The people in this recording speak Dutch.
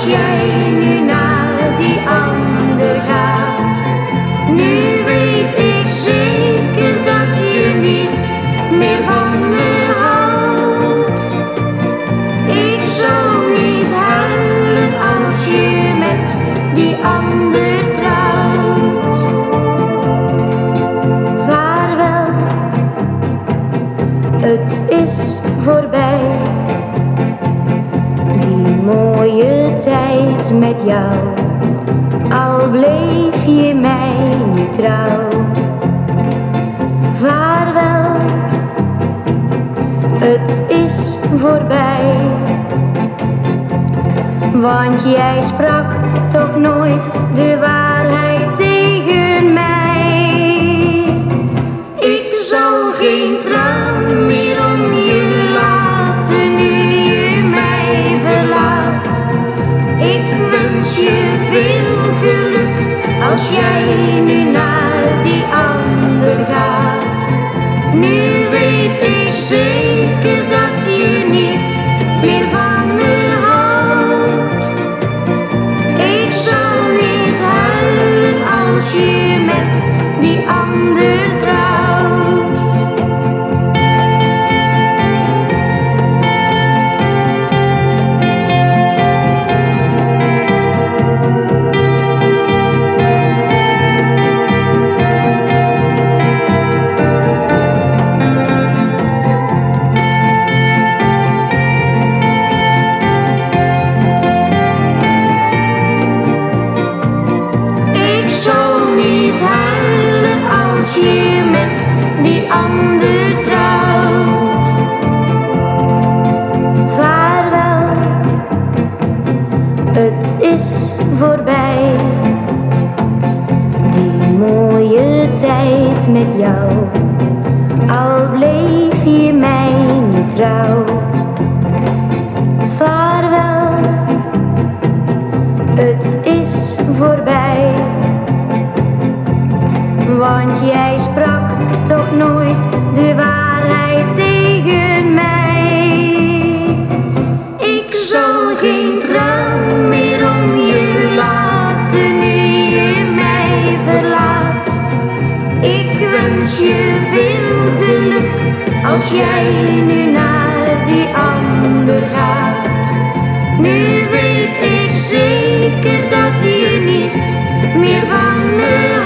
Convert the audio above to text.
als jij nu naar die ander gaat. Nu weet ik zeker dat je niet meer van me houdt. Ik zal niet huilen als je met die ander trouwt. Vaarwel, het is voorbij. Met jou, al bleef je mij niet trouw. Vaarwel, het is voorbij. Want jij sprak toch nooit de waarheid met die die ander trouw. Vaarwel, het is voorbij, die mooie tijd met jou. Al bleef je mij niet trouw. Vaarwel, het is voorbij, want jij sprak toch nooit de waarheid tegen mij. Ik zal geen traan meer om je laten nu je mij verlaat. Ik wens je veel geluk als jij nu naar die ander gaat. Nu weet ik zeker dat je niet meer van me